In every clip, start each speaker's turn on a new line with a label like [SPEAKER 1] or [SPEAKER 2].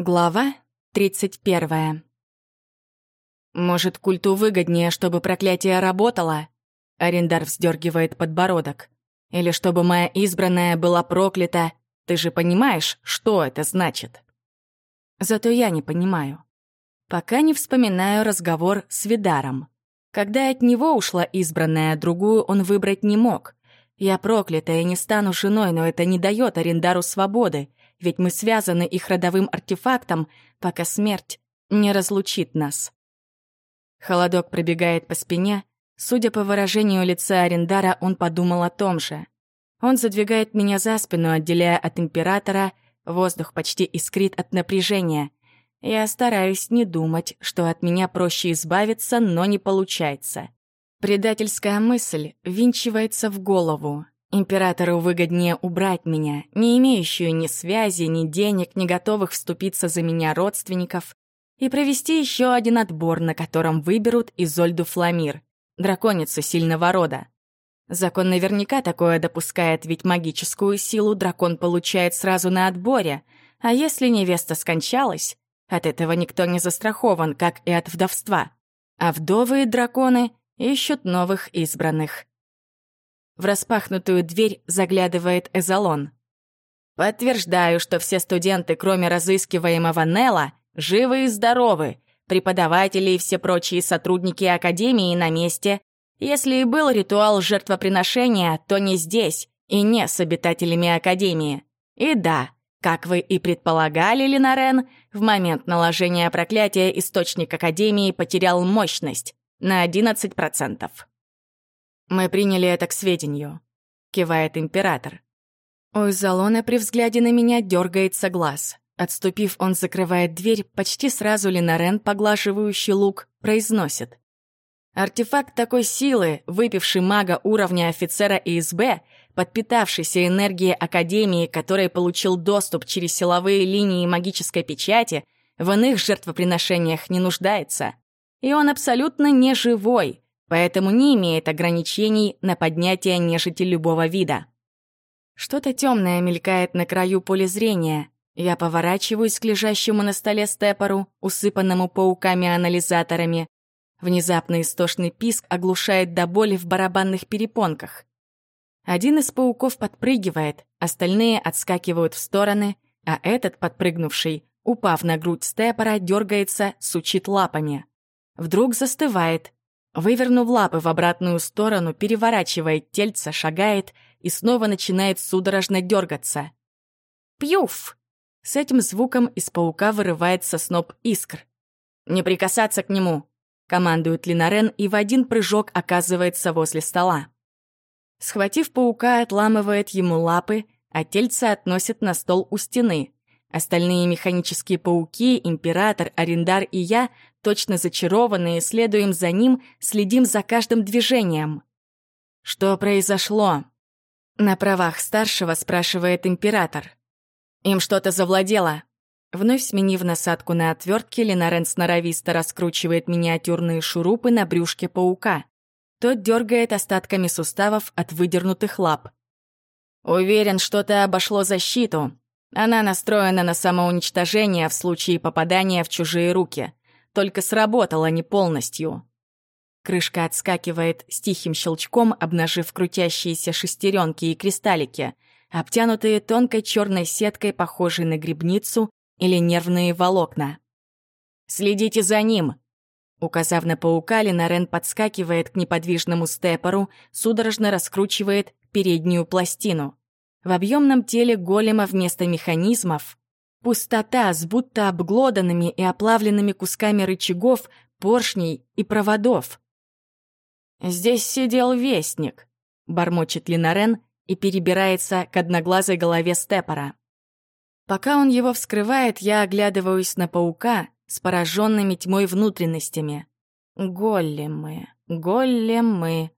[SPEAKER 1] Глава 31. «Может, культу выгоднее, чтобы проклятие работало?» Арендар вздергивает подбородок. «Или чтобы моя избранная была проклята? Ты же понимаешь, что это значит?» Зато я не понимаю. Пока не вспоминаю разговор с Видаром. Когда от него ушла избранная, другую он выбрать не мог. Я проклята и не стану женой, но это не дает Арендару свободы — ведь мы связаны их родовым артефактом, пока смерть не разлучит нас. Холодок пробегает по спине. Судя по выражению лица Арендара, он подумал о том же. Он задвигает меня за спину, отделяя от Императора. Воздух почти искрит от напряжения. Я стараюсь не думать, что от меня проще избавиться, но не получается. Предательская мысль винчивается в голову. Императору выгоднее убрать меня, не имеющую ни связи, ни денег, не готовых вступиться за меня родственников, и провести еще один отбор, на котором выберут Изольду Фламир, драконицу сильного рода. Закон наверняка такое допускает, ведь магическую силу дракон получает сразу на отборе, а если невеста скончалась, от этого никто не застрахован, как и от вдовства. А вдовые драконы ищут новых избранных. В распахнутую дверь заглядывает Эзолон. «Подтверждаю, что все студенты, кроме разыскиваемого Нелла, живы и здоровы. Преподаватели и все прочие сотрудники Академии на месте. Если и был ритуал жертвоприношения, то не здесь и не с обитателями Академии. И да, как вы и предполагали, Ленарен, в момент наложения проклятия источник Академии потерял мощность на 11%. «Мы приняли это к сведению», — кивает император. У Изолона при взгляде на меня дергается глаз. Отступив, он закрывает дверь, почти сразу Ленарен, поглаживающий лук, произносит. Артефакт такой силы, выпивший мага уровня офицера ИСБ, подпитавшийся энергией Академии, который получил доступ через силовые линии магической печати, в иных жертвоприношениях не нуждается. И он абсолютно не живой, поэтому не имеет ограничений на поднятие нежити любого вида. Что-то темное мелькает на краю поля зрения. Я поворачиваюсь к лежащему на столе степору, усыпанному пауками-анализаторами. Внезапно истошный писк оглушает до боли в барабанных перепонках. Один из пауков подпрыгивает, остальные отскакивают в стороны, а этот, подпрыгнувший, упав на грудь степора, дергается, сучит лапами. Вдруг застывает, Вывернув лапы в обратную сторону, переворачивает тельце, шагает и снова начинает судорожно дергаться. «Пьюф!» С этим звуком из паука вырывается сноп искр. «Не прикасаться к нему!» — командует Линарен и в один прыжок оказывается возле стола. Схватив паука, отламывает ему лапы, а тельце относит на стол у стены. Остальные механические пауки, император, арендар и я точно зачарованные, следуем за ним, следим за каждым движением. «Что произошло?» На правах старшего спрашивает император. «Им что-то завладело». Вновь сменив насадку на отвертке, Ленарен сноровисто раскручивает миниатюрные шурупы на брюшке паука. Тот дергает остатками суставов от выдернутых лап. «Уверен, что-то обошло защиту. Она настроена на самоуничтожение в случае попадания в чужие руки только сработала не полностью. Крышка отскакивает с тихим щелчком, обнажив крутящиеся шестеренки и кристаллики, обтянутые тонкой черной сеткой, похожей на грибницу или нервные волокна. «Следите за ним!» Указав на паука, Ленарен подскакивает к неподвижному степору, судорожно раскручивает переднюю пластину. В объемном теле голема вместо механизмов Пустота с будто обглоданными и оплавленными кусками рычагов, поршней и проводов. «Здесь сидел вестник», — бормочет Линарен и перебирается к одноглазой голове степора. Пока он его вскрывает, я оглядываюсь на паука с пораженными тьмой внутренностями. Голлемы, голлемы.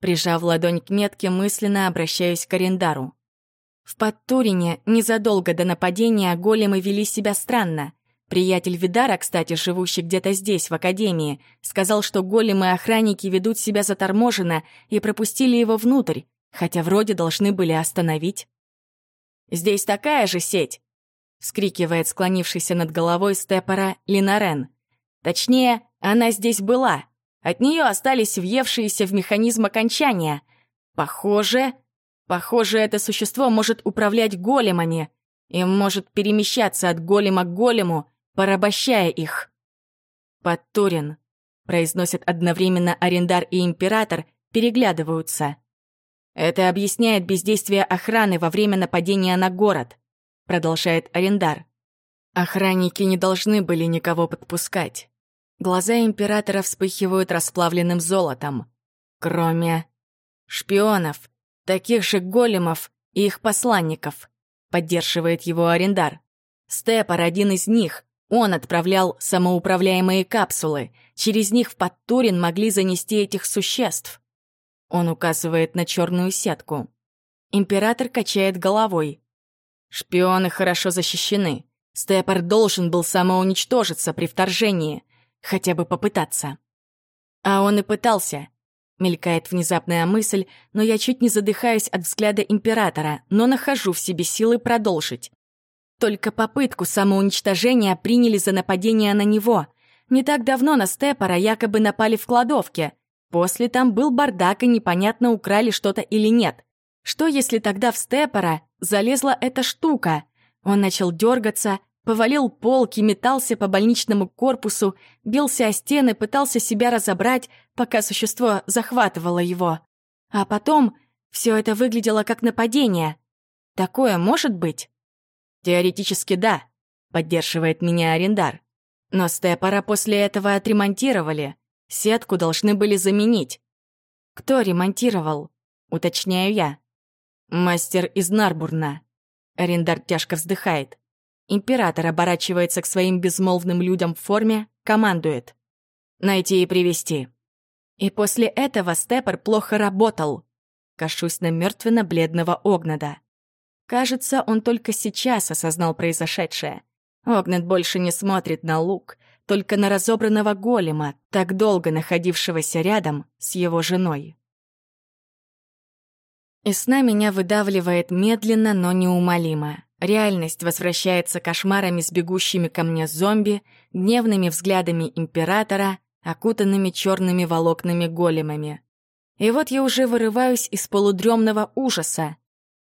[SPEAKER 1] Прижав ладонь к метке, мысленно обращаюсь к Арендару. В Подтурине незадолго до нападения големы вели себя странно. Приятель Видара, кстати, живущий где-то здесь, в Академии, сказал, что големы-охранники ведут себя заторможенно и пропустили его внутрь, хотя вроде должны были остановить. «Здесь такая же сеть?» вскрикивает склонившийся над головой степора Линарен. Точнее, она здесь была. От нее остались въевшиеся в механизм окончания. Похоже, похоже, это существо может управлять големами и может перемещаться от голема к голему, порабощая их. «Подтурин», — произносят одновременно арендар и император, переглядываются. «Это объясняет бездействие охраны во время нападения на город», — продолжает арендар. Охранники не должны были никого подпускать. Глаза императора вспыхивают расплавленным золотом. Кроме шпионов, таких же големов и их посланников, поддерживает его арендар. Степор один из них. Он отправлял самоуправляемые капсулы. Через них в Подтурин могли занести этих существ. Он указывает на черную сетку. Император качает головой. Шпионы хорошо защищены. Степор должен был самоуничтожиться при вторжении хотя бы попытаться. А он и пытался. Мелькает внезапная мысль, но я чуть не задыхаюсь от взгляда императора, но нахожу в себе силы продолжить. Только попытку самоуничтожения приняли за нападение на него. Не так давно на Степора якобы напали в кладовке. После там был бардак, и непонятно, украли что-то или нет. Что, если тогда в Степора залезла эта штука? Он начал дергаться, Повалил полки, метался по больничному корпусу, бился о стены, пытался себя разобрать, пока существо захватывало его. А потом все это выглядело как нападение. Такое может быть? Теоретически да, поддерживает меня арендар. Но степора после этого отремонтировали. Сетку должны были заменить. Кто ремонтировал? Уточняю я. Мастер из Нарбурна. Арендар тяжко вздыхает. Император оборачивается к своим безмолвным людям в форме, командует. «Найти и привести И после этого Степор плохо работал. Кашусь на мертвенно-бледного Огнада. Кажется, он только сейчас осознал произошедшее. Огнад больше не смотрит на лук, только на разобранного голема, так долго находившегося рядом с его женой. Из сна меня выдавливает медленно, но неумолимо. Реальность возвращается кошмарами с бегущими ко мне зомби, гневными взглядами императора, окутанными черными волокнами големами. И вот я уже вырываюсь из полудремного ужаса.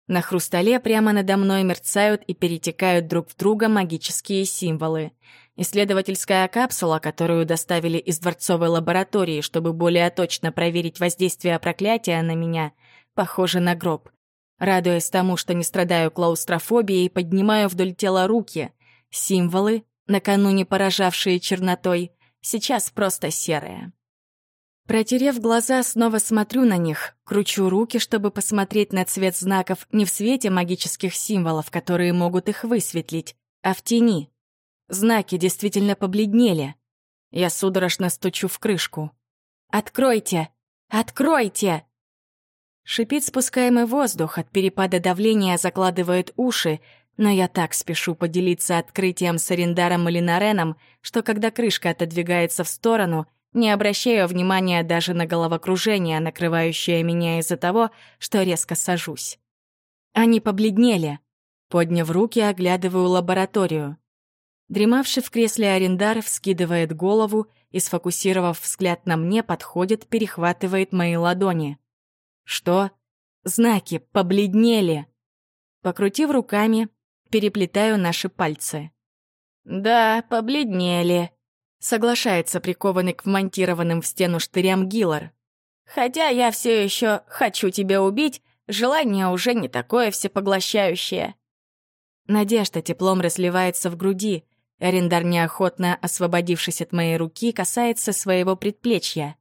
[SPEAKER 1] На хрустале прямо надо мной мерцают и перетекают друг в друга магические символы. Исследовательская капсула, которую доставили из дворцовой лаборатории, чтобы более точно проверить воздействие проклятия на меня, похожа на гроб. Радуясь тому, что не страдаю клаустрофобией, поднимаю вдоль тела руки. Символы, накануне поражавшие чернотой, сейчас просто серые. Протерев глаза, снова смотрю на них, кручу руки, чтобы посмотреть на цвет знаков не в свете магических символов, которые могут их высветлить, а в тени. Знаки действительно побледнели. Я судорожно стучу в крышку. «Откройте! Откройте!» Шипит спускаемый воздух, от перепада давления закладывает уши, но я так спешу поделиться открытием с Арендаром или Нареном, что когда крышка отодвигается в сторону, не обращаю внимания даже на головокружение, накрывающее меня из-за того, что резко сажусь. Они побледнели. Подняв руки, оглядываю лабораторию. Дремавший в кресле арендар вскидывает голову и, сфокусировав взгляд на мне, подходит, перехватывает мои ладони. Что? Знаки побледнели. Покрутив руками, переплетаю наши пальцы. «Да, побледнели», — соглашается прикованный к вмонтированным в стену штырям Гиллар. «Хотя я все еще хочу тебя убить, желание уже не такое всепоглощающее». Надежда теплом разливается в груди. Арендар, неохотно освободившись от моей руки, касается своего предплечья.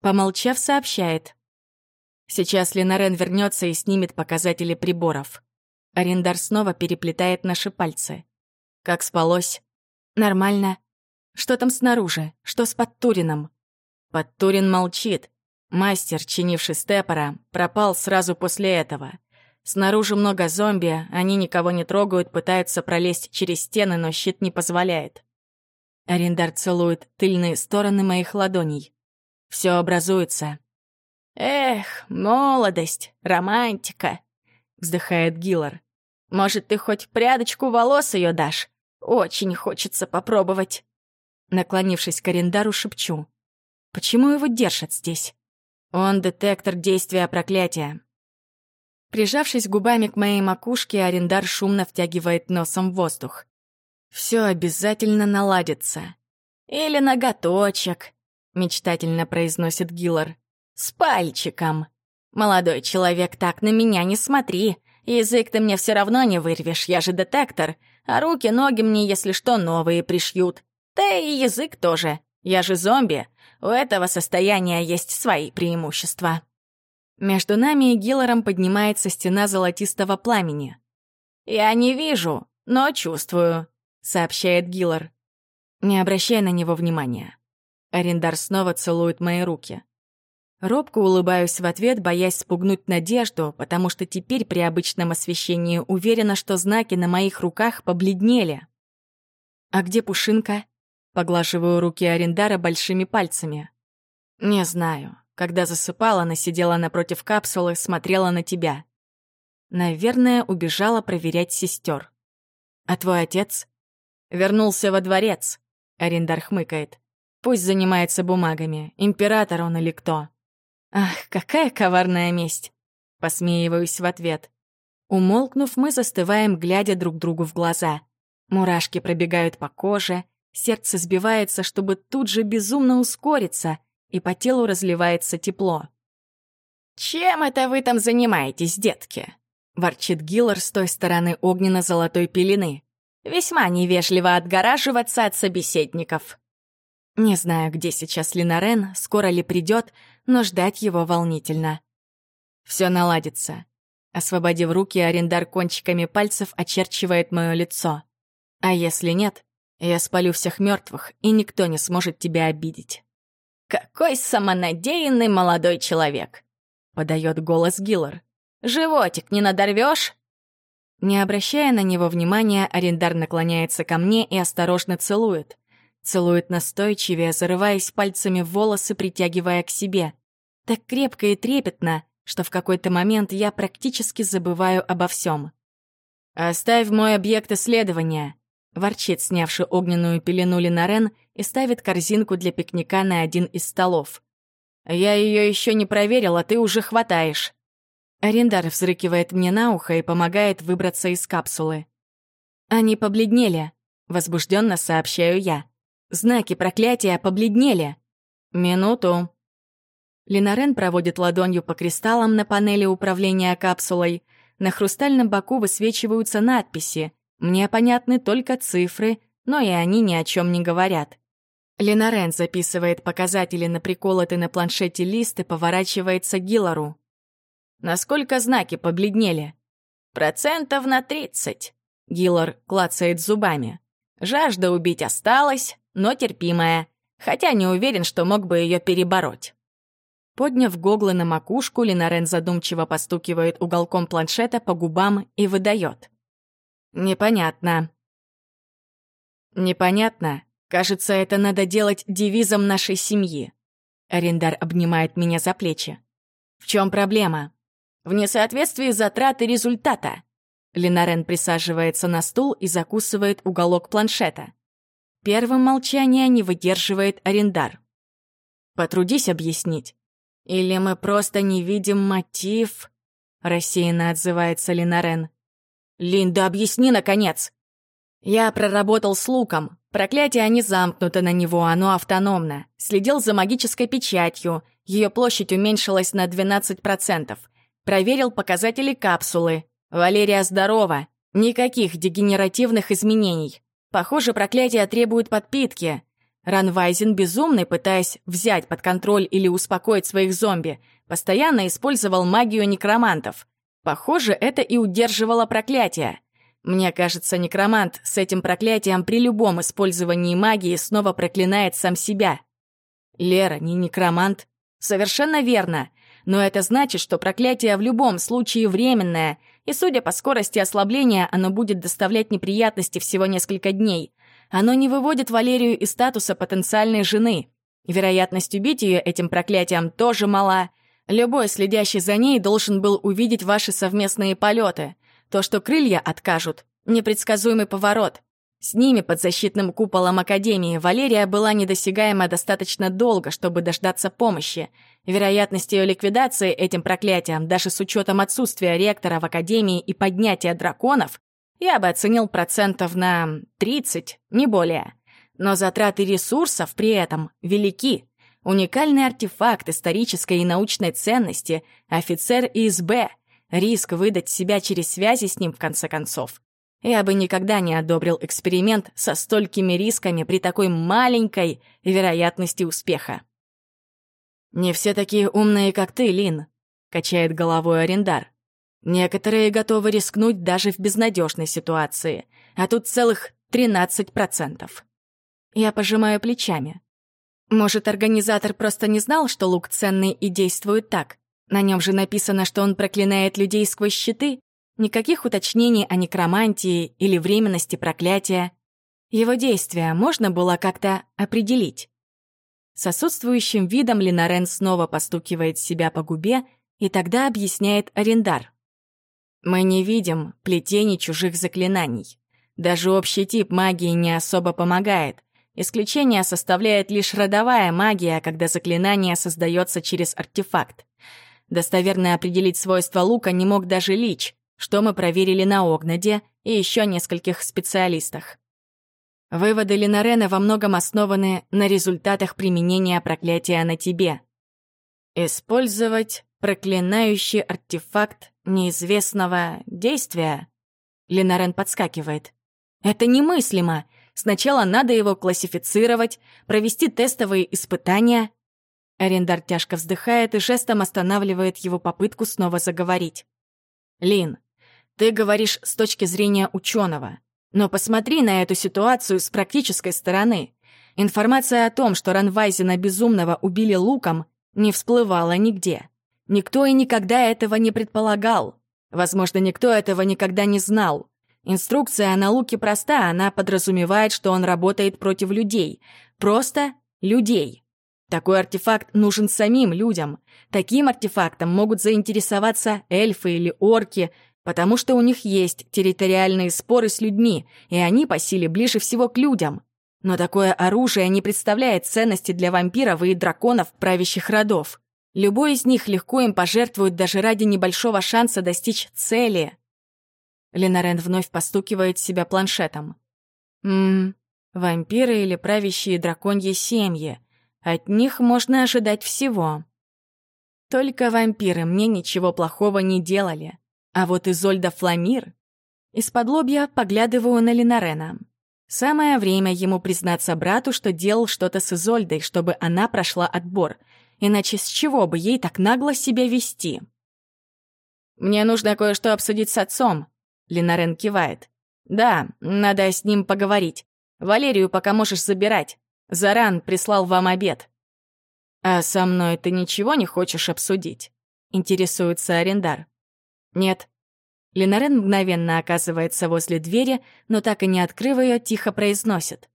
[SPEAKER 1] Помолчав, сообщает. Сейчас Ленарен вернется и снимет показатели приборов. Арендар снова переплетает наши пальцы. Как спалось? Нормально. Что там снаружи? Что с Подтурином? Подтурин молчит. Мастер, чинивший степора, пропал сразу после этого. Снаружи много зомби, они никого не трогают, пытаются пролезть через стены, но щит не позволяет. Арендар целует тыльные стороны моих ладоней. Все образуется, «Эх, молодость, романтика!» — вздыхает Гиллар. Может, ты хоть прядочку волос ее дашь? Очень хочется попробовать. Наклонившись к Арендару, шепчу. Почему его держат здесь? Он детектор действия проклятия. Прижавшись губами к моей макушке, Арендар шумно втягивает носом воздух. Все обязательно наладится. Или ноготочек, мечтательно произносит Гиллар. С пальчиком. Молодой человек, так на меня не смотри. Язык ты мне все равно не вырвешь, я же детектор. А руки, ноги мне, если что, новые пришьют. Да и язык тоже. Я же зомби. У этого состояния есть свои преимущества. Между нами и Гилларом поднимается стена золотистого пламени. «Я не вижу, но чувствую», — сообщает Гиллар. Не обращай на него внимания. Арендар снова целует мои руки. Робко улыбаюсь в ответ, боясь спугнуть надежду, потому что теперь при обычном освещении уверена, что знаки на моих руках побледнели. «А где Пушинка?» Поглаживаю руки Арендара большими пальцами. «Не знаю. Когда засыпала, она сидела напротив капсулы, смотрела на тебя. Наверное, убежала проверять сестер. А твой отец? Вернулся во дворец. Арендар хмыкает. Пусть занимается бумагами, император он или кто. Ах, какая коварная месть! Посмеиваюсь в ответ. Умолкнув, мы застываем, глядя друг другу в глаза. Мурашки пробегают по коже, сердце сбивается, чтобы тут же безумно ускориться, и по телу разливается тепло. «Чем это вы там занимаетесь, детки?» — ворчит Гиллар с той стороны огненно-золотой пелены. «Весьма невежливо отгораживаться от собеседников». Не знаю, где сейчас Линарен, скоро ли придет, но ждать его волнительно. Все наладится. Освободив руки, арендар кончиками пальцев очерчивает мое лицо. А если нет, я спалю всех мертвых, и никто не сможет тебя обидеть. «Какой самонадеянный молодой человек!» — подает голос Гиллар. «Животик не надорвешь?» Не обращая на него внимания, арендар наклоняется ко мне и осторожно целует. Целует настойчивее, зарываясь пальцами в волосы, притягивая к себе. Так крепко и трепетно, что в какой-то момент я практически забываю обо всем. «Оставь мой объект исследования», Ворчит, снявший огненную пелену Линарен, и ставит корзинку для пикника на один из столов. «Я ее еще не проверил, а ты уже хватаешь». Арендар взрыкивает мне на ухо и помогает выбраться из капсулы. «Они побледнели», — возбужденно сообщаю я. «Знаки проклятия побледнели». «Минуту». Линарен проводит ладонью по кристаллам на панели управления капсулой. На хрустальном боку высвечиваются надписи, мне понятны только цифры, но и они ни о чем не говорят. Ленарен записывает показатели на приколотый на планшете лист и поворачивается к Гиллару. Насколько знаки побледнели? Процентов на тридцать. Гиллар клацает зубами. Жажда убить осталась, но терпимая, хотя не уверен, что мог бы ее перебороть. Подняв гоглы на макушку, Ленарен задумчиво постукивает уголком планшета по губам и выдает. Непонятно. Непонятно. Кажется, это надо делать девизом нашей семьи. Арендар обнимает меня за плечи. В чем проблема? В несоответствии затрат и результата. Ленарен присаживается на стул и закусывает уголок планшета. Первым молчание не выдерживает Арендар. Потрудись объяснить. Или мы просто не видим мотив? Рассеянно отзывается Ленарен. «Линда, объясни, наконец!» Я проработал с луком. Проклятие не замкнуто на него, оно автономно. Следил за магической печатью. Ее площадь уменьшилась на 12%. Проверил показатели капсулы. Валерия здорова. Никаких дегенеративных изменений. Похоже, проклятие требует подпитки. Ранвайзен безумный, пытаясь взять под контроль или успокоить своих зомби, постоянно использовал магию некромантов. Похоже, это и удерживало проклятие. Мне кажется, некромант с этим проклятием при любом использовании магии снова проклинает сам себя. Лера не некромант. Совершенно верно. Но это значит, что проклятие в любом случае временное, и, судя по скорости ослабления, оно будет доставлять неприятности всего несколько дней. Оно не выводит Валерию из статуса потенциальной жены. Вероятность убить ее этим проклятием тоже мала — Любой, следящий за ней, должен был увидеть ваши совместные полеты. То, что крылья откажут, непредсказуемый поворот. С ними под защитным куполом Академии Валерия была недосягаема достаточно долго, чтобы дождаться помощи. Вероятность ее ликвидации этим проклятием, даже с учетом отсутствия ректора в Академии и поднятия драконов, я бы оценил процентов на 30, не более. Но затраты ресурсов при этом велики. Уникальный артефакт исторической и научной ценности, офицер ИСБ, риск выдать себя через связи с ним в конце концов. Я бы никогда не одобрил эксперимент со столькими рисками при такой маленькой вероятности успеха. «Не все такие умные, как ты, Лин», — качает головой арендар. «Некоторые готовы рискнуть даже в безнадежной ситуации, а тут целых 13%. Я пожимаю плечами. Может, организатор просто не знал, что лук ценный и действует так? На нем же написано, что он проклинает людей сквозь щиты. Никаких уточнений о некромантии или временности проклятия. Его действия можно было как-то определить. С отсутствующим видом Ленарен снова постукивает себя по губе и тогда объясняет арендар. «Мы не видим плетений чужих заклинаний. Даже общий тип магии не особо помогает. Исключение составляет лишь родовая магия, когда заклинание создается через артефакт. Достоверно определить свойства лука не мог даже Лич, что мы проверили на Огнаде и еще нескольких специалистах. Выводы Ленарена во многом основаны на результатах применения проклятия на тебе. Использовать проклинающий артефакт неизвестного действия? Ленарен подскакивает. Это немыслимо. Сначала надо его классифицировать, провести тестовые испытания. Арендар тяжко вздыхает и жестом останавливает его попытку снова заговорить. «Лин, ты говоришь с точки зрения ученого, но посмотри на эту ситуацию с практической стороны. Информация о том, что Ранвайзена Безумного убили луком, не всплывала нигде. Никто и никогда этого не предполагал. Возможно, никто этого никогда не знал. Инструкция о науке проста, она подразумевает, что он работает против людей. Просто людей. Такой артефакт нужен самим людям. Таким артефактом могут заинтересоваться эльфы или орки, потому что у них есть территориальные споры с людьми, и они по силе ближе всего к людям. Но такое оружие не представляет ценности для вампиров и драконов правящих родов. Любой из них легко им пожертвует даже ради небольшого шанса достичь цели. Ленарен вновь постукивает себя планшетом. Ммм, вампиры или правящие драконьи семьи. От них можно ожидать всего. Только вампиры мне ничего плохого не делали. А вот Изольда Фламир... Из-под лобья поглядываю на Ленарена. Самое время ему признаться брату, что делал что-то с Изольдой, чтобы она прошла отбор. Иначе с чего бы ей так нагло себя вести? «Мне нужно кое-что обсудить с отцом», Ленарен кивает. «Да, надо с ним поговорить. Валерию пока можешь забирать. Заран прислал вам обед». «А со мной ты ничего не хочешь обсудить?» — интересуется арендар. «Нет». Ленарен мгновенно оказывается возле двери, но так и не открыв ее, тихо произносит.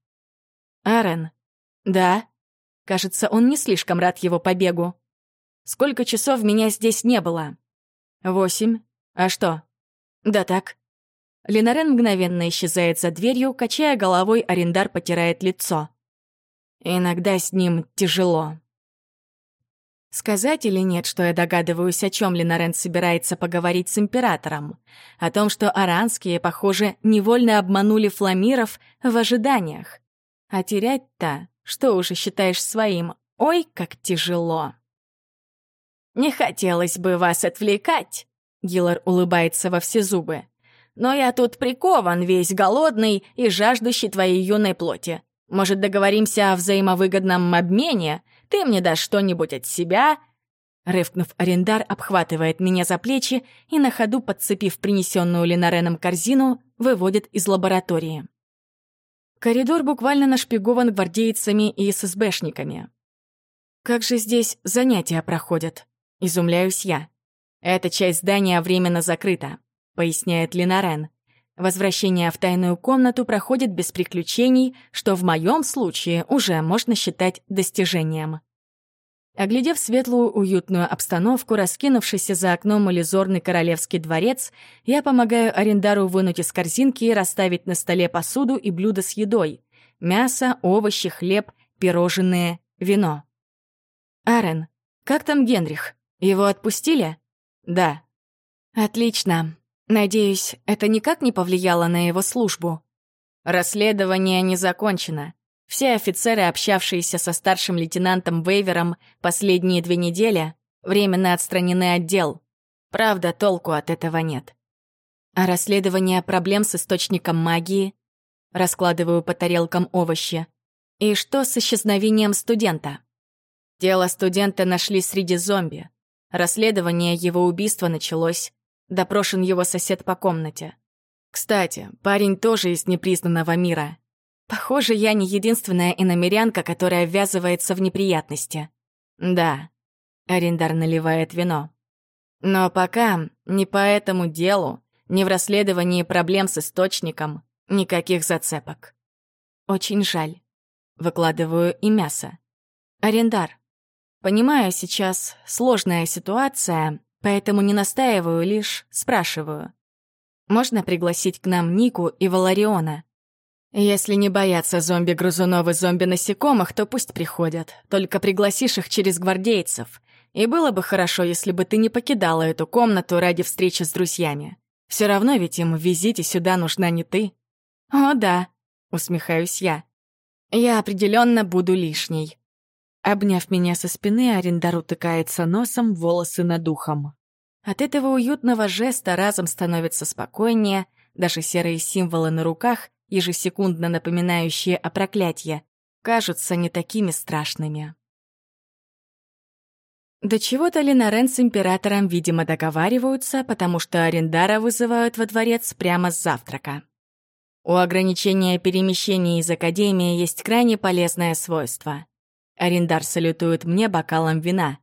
[SPEAKER 1] «Арен». «Да». Кажется, он не слишком рад его побегу. «Сколько часов меня здесь не было?» «Восемь. А что?» «Да так». Ленарен мгновенно исчезает за дверью, качая головой, арендар потирает лицо. Иногда с ним тяжело. Сказать или нет, что я догадываюсь, о чем Ленарен собирается поговорить с императором? О том, что аранские, похоже, невольно обманули фламиров в ожиданиях. А терять-то, что уже считаешь своим, ой, как тяжело. «Не хотелось бы вас отвлекать», — Гиллар улыбается во все зубы. Но я тут прикован, весь голодный и жаждущий твоей юной плоти. Может, договоримся о взаимовыгодном обмене? Ты мне дашь что-нибудь от себя?» Рывкнув, арендар обхватывает меня за плечи и на ходу, подцепив принесенную Ленареном корзину, выводит из лаборатории. Коридор буквально нашпигован гвардейцами и ССБшниками. «Как же здесь занятия проходят?» — изумляюсь я. Эта часть здания временно закрыта. — поясняет Линарен. Возвращение в тайную комнату проходит без приключений, что в моем случае уже можно считать достижением. Оглядев светлую, уютную обстановку, раскинувшийся за окном иллюзорный королевский дворец, я помогаю арендару вынуть из корзинки и расставить на столе посуду и блюда с едой. Мясо, овощи, хлеб, пирожные, вино. «Арен, как там Генрих? Его отпустили?» «Да». «Отлично. Надеюсь, это никак не повлияло на его службу?» «Расследование не закончено. Все офицеры, общавшиеся со старшим лейтенантом Вейвером последние две недели, временно отстранены от дел. Правда, толку от этого нет. А расследование проблем с источником магии? Раскладываю по тарелкам овощи. И что с исчезновением студента? Тело студента нашли среди зомби. Расследование его убийства началось. Допрошен его сосед по комнате. Кстати, парень тоже из непризнанного мира. Похоже, я не единственная иномерянка, которая ввязывается в неприятности. Да, Арендар наливает вино. Но пока ни по этому делу, ни в расследовании проблем с источником, никаких зацепок. Очень жаль. Выкладываю и мясо. Арендар. Понимаю, сейчас сложная ситуация, поэтому не настаиваю, лишь спрашиваю. Можно пригласить к нам Нику и Валариона? Если не боятся зомби-грызунов и зомби-насекомых, то пусть приходят. Только пригласишь их через гвардейцев. И было бы хорошо, если бы ты не покидала эту комнату ради встречи с друзьями. Все равно ведь им в визите сюда нужна не ты. О, да, усмехаюсь я. Я определенно буду лишней. Обняв меня со спины, Арендар утыкается носом волосы над ухом. От этого уютного жеста разом становится спокойнее, даже серые символы на руках ежесекундно напоминающие о проклятье, кажутся не такими страшными. До чего-то Ленарен с императором, видимо, договариваются, потому что Арендара вызывают во дворец прямо с завтрака. У ограничения перемещений из Академии есть крайне полезное свойство. Арендар салютует мне бокалом вина.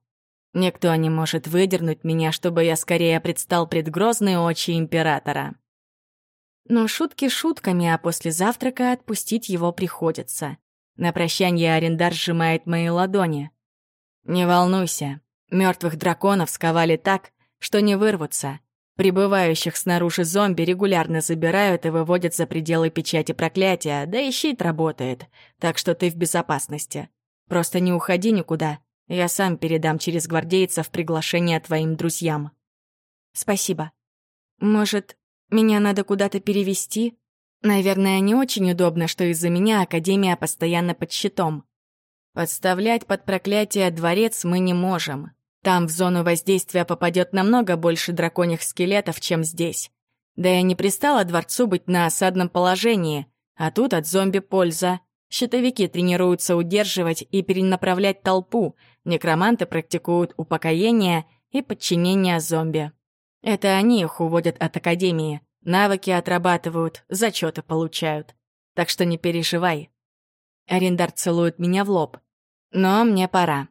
[SPEAKER 1] Никто не может выдернуть меня, чтобы я скорее предстал пред грозные очи императора. Но шутки шутками, а после завтрака отпустить его приходится. На прощание арендар сжимает мои ладони. «Не волнуйся, мертвых драконов сковали так, что не вырвутся. Прибывающих снаружи зомби регулярно забирают и выводят за пределы печати проклятия, да и щит работает, так что ты в безопасности. Просто не уходи никуда, я сам передам через гвардейцев приглашение твоим друзьям». «Спасибо. Может, меня надо куда-то перевести. Наверное, не очень удобно, что из-за меня Академия постоянно под щитом. Подставлять под проклятие дворец мы не можем. Там в зону воздействия попадет намного больше драконьих скелетов, чем здесь. Да и не пристало дворцу быть на осадном положении, а тут от зомби польза. Щитовики тренируются удерживать и перенаправлять толпу, некроманты практикуют упокоение и подчинение зомби. Это они их уводят от академии. Навыки отрабатывают, зачеты получают. Так что не переживай. Арендар целует меня в лоб. Но мне пора.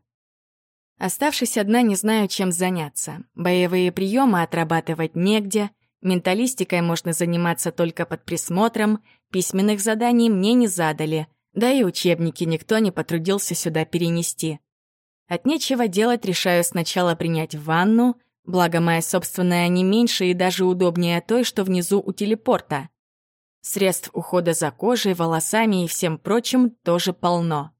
[SPEAKER 1] Оставшись одна, не знаю, чем заняться. Боевые приемы отрабатывать негде, менталистикой можно заниматься только под присмотром, письменных заданий мне не задали, да и учебники никто не потрудился сюда перенести. От нечего делать решаю сначала принять ванну, Благо, моя собственная не меньше и даже удобнее той, что внизу у телепорта. Средств ухода за кожей, волосами и всем прочим тоже полно.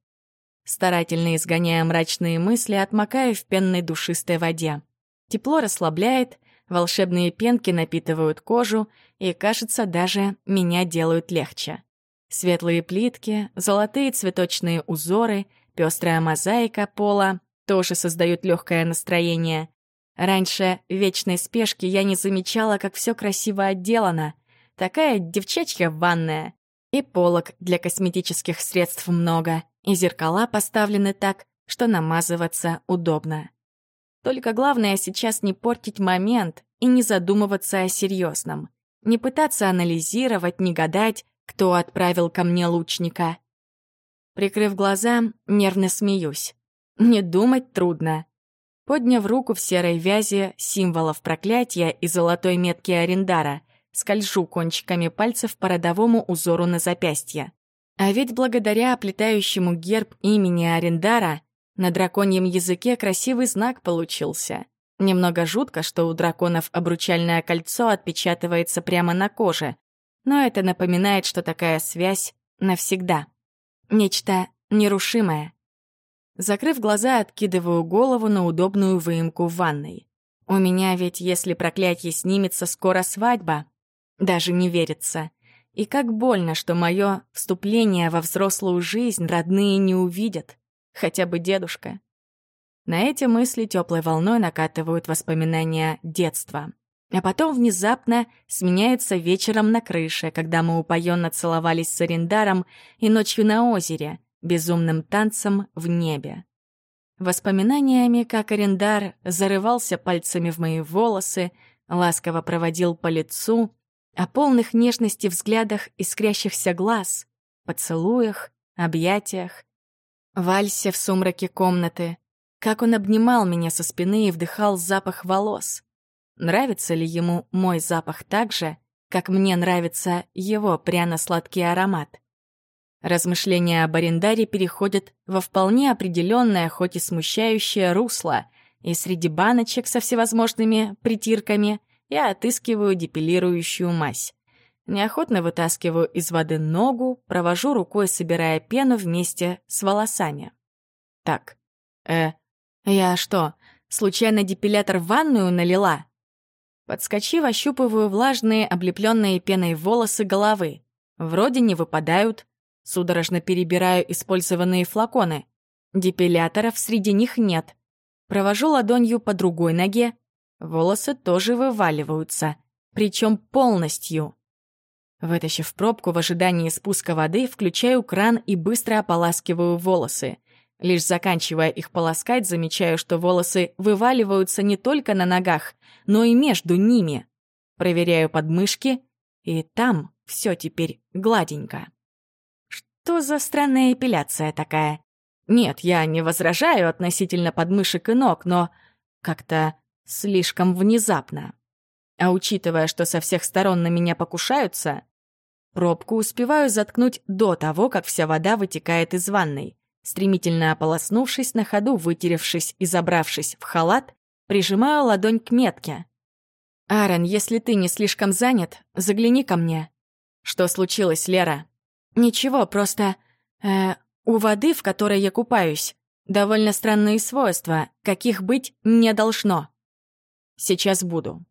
[SPEAKER 1] Старательно изгоняя мрачные мысли, отмокаю в пенной душистой воде. Тепло расслабляет, волшебные пенки напитывают кожу и, кажется, даже меня делают легче. Светлые плитки, золотые цветочные узоры, пестрая мозаика пола тоже создают легкое настроение. Раньше в вечной спешке я не замечала, как все красиво отделано. Такая девчачья ванная. И полок для косметических средств много, и зеркала поставлены так, что намазываться удобно. Только главное сейчас не портить момент и не задумываться о серьезном. Не пытаться анализировать, не гадать, кто отправил ко мне лучника. Прикрыв глаза, нервно смеюсь. Не думать трудно. Подняв руку в серой вязи символов проклятия и золотой метки Арендара, скольжу кончиками пальцев по родовому узору на запястье. А ведь благодаря оплетающему герб имени Арендара На драконьем языке красивый знак получился. Немного жутко, что у драконов обручальное кольцо отпечатывается прямо на коже, но это напоминает, что такая связь навсегда. Нечто нерушимое. Закрыв глаза, откидываю голову на удобную выемку в ванной. У меня ведь, если проклятие снимется, скоро свадьба. Даже не верится. И как больно, что мое вступление во взрослую жизнь родные не увидят. Хотя бы дедушка. На эти мысли теплой волной накатывают воспоминания детства. А потом внезапно сменяются вечером на крыше, когда мы упоенно целовались с Арендаром и ночью на озере, безумным танцем в небе. Воспоминаниями, как Арендар зарывался пальцами в мои волосы, ласково проводил по лицу, о полных нежности взглядах искрящихся глаз, поцелуях, объятиях, вальсе в сумраке комнаты, как он обнимал меня со спины и вдыхал запах волос. Нравится ли ему мой запах так же, как мне нравится его пряно-сладкий аромат? Размышления об арендаре переходят во вполне определенное, хоть и смущающее русло, и среди баночек со всевозможными притирками я отыскиваю депилирующую мазь. Неохотно вытаскиваю из воды ногу, провожу рукой, собирая пену вместе с волосами. Так, э, я что, случайно депилятор в ванную налила? Подскочив, ощупываю влажные, облепленные пеной волосы головы. Вроде не выпадают. Судорожно перебираю использованные флаконы. Депиляторов среди них нет. Провожу ладонью по другой ноге, Волосы тоже вываливаются, причем полностью. Вытащив пробку в ожидании спуска воды, включаю кран и быстро ополаскиваю волосы. Лишь заканчивая их полоскать, замечаю, что волосы вываливаются не только на ногах, но и между ними. Проверяю подмышки, и там все теперь гладенько. Что за странная эпиляция такая? Нет, я не возражаю относительно подмышек и ног, но как-то Слишком внезапно. А учитывая, что со всех сторон на меня покушаются, пробку успеваю заткнуть до того, как вся вода вытекает из ванной. Стремительно ополоснувшись на ходу, вытеревшись и забравшись в халат, прижимаю ладонь к метке. «Аарон, если ты не слишком занят, загляни ко мне». «Что случилось, Лера?» «Ничего, просто... Э, у воды, в которой я купаюсь, довольно странные свойства, каких быть не должно». Сейчас буду.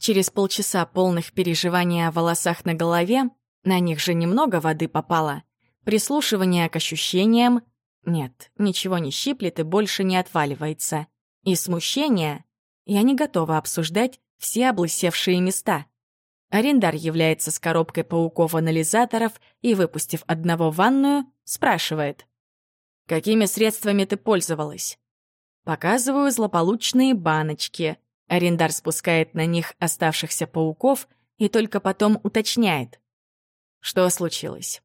[SPEAKER 1] Через полчаса полных переживаний о волосах на голове, на них же немного воды попало, прислушивание к ощущениям, нет, ничего не щиплет и больше не отваливается, и смущение, я не готова обсуждать все облысевшие места. Арендар является с коробкой пауков-анализаторов и, выпустив одного в ванную, спрашивает. «Какими средствами ты пользовалась?» Показываю злополучные баночки. Арендар спускает на них оставшихся пауков и только потом уточняет. Что случилось?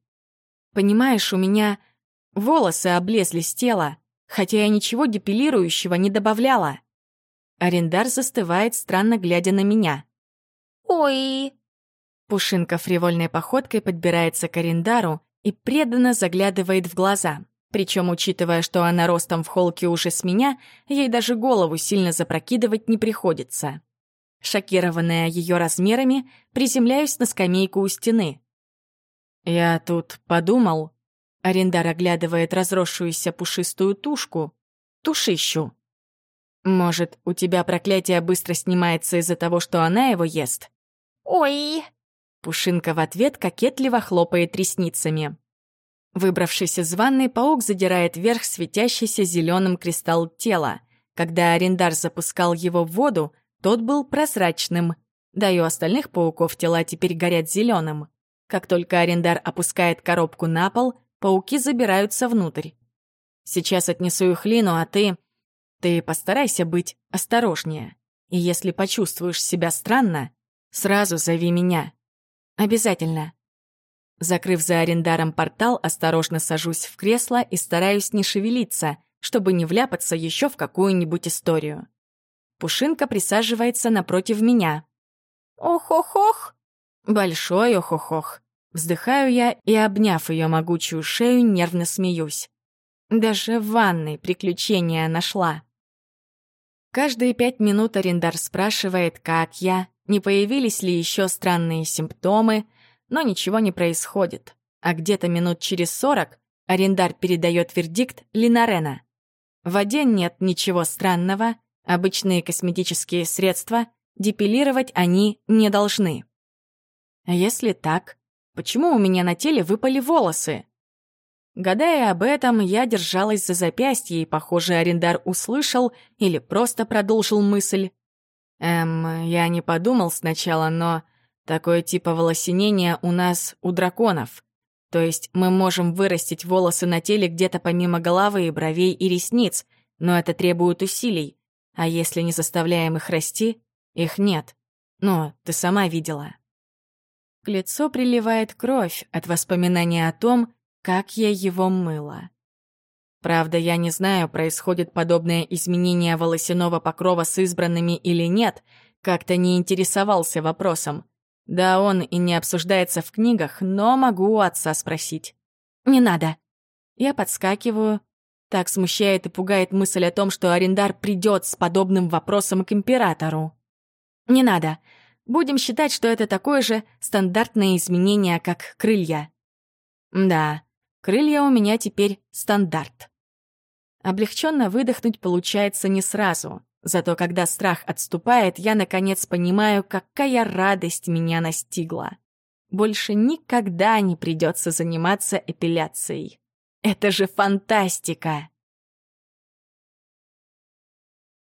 [SPEAKER 1] Понимаешь, у меня волосы облезли с тела, хотя я ничего депилирующего не добавляла. Арендар застывает, странно глядя на меня. «Ой!» Пушинка фривольной походкой подбирается к Арендару и преданно заглядывает в глаза. Причем, учитывая, что она ростом в холке уже с меня, ей даже голову сильно запрокидывать не приходится. Шокированная ее размерами, приземляюсь на скамейку у стены. «Я тут подумал...» Арендар оглядывает разросшуюся пушистую тушку. Тушищу. «Может, у тебя проклятие быстро снимается из-за того, что она его ест?» «Ой!» Пушинка в ответ кокетливо хлопает ресницами. Выбравшись из ванной, паук задирает вверх светящийся зеленым кристалл тела. Когда арендар запускал его в воду, тот был прозрачным. Да и у остальных пауков тела теперь горят зеленым. Как только арендар опускает коробку на пол, пауки забираются внутрь. Сейчас отнесу их Лину, а ты... Ты постарайся быть осторожнее. И если почувствуешь себя странно, сразу зови меня. Обязательно. Закрыв за арендаром портал, осторожно сажусь в кресло и стараюсь не шевелиться, чтобы не вляпаться еще в какую-нибудь историю. Пушинка присаживается напротив меня. «Ох-ох-ох!» Большой ох-ох-ох. Вздыхаю я и, обняв ее могучую шею, нервно смеюсь. Даже в ванной приключения нашла. Каждые пять минут арендар спрашивает, как я, не появились ли еще странные симптомы, но ничего не происходит. А где-то минут через сорок арендар передает вердикт Линарена. В воде нет ничего странного, обычные косметические средства, депилировать они не должны. А если так, почему у меня на теле выпали волосы? Гадая об этом, я держалась за запястье, и, похоже, арендар услышал или просто продолжил мысль. Эм, я не подумал сначала, но такое типа волосинения у нас у драконов. То есть мы можем вырастить волосы на теле где-то помимо головы и бровей и ресниц, но это требует усилий. А если не заставляем их расти, их нет. Но ты сама видела. К лицу приливает кровь от воспоминания о том, как я его мыла. Правда, я не знаю, происходит подобное изменение волосяного покрова с избранными или нет, как-то не интересовался вопросом. Да, он и не обсуждается в книгах, но могу у отца спросить. «Не надо». Я подскакиваю. Так смущает и пугает мысль о том, что арендар придет с подобным вопросом к императору. «Не надо. Будем считать, что это такое же стандартное изменение, как крылья». Да, крылья у меня теперь стандарт. Облегченно выдохнуть получается не сразу. Зато когда страх отступает, я наконец понимаю, какая радость меня настигла. Больше никогда не придется заниматься эпиляцией. Это же фантастика!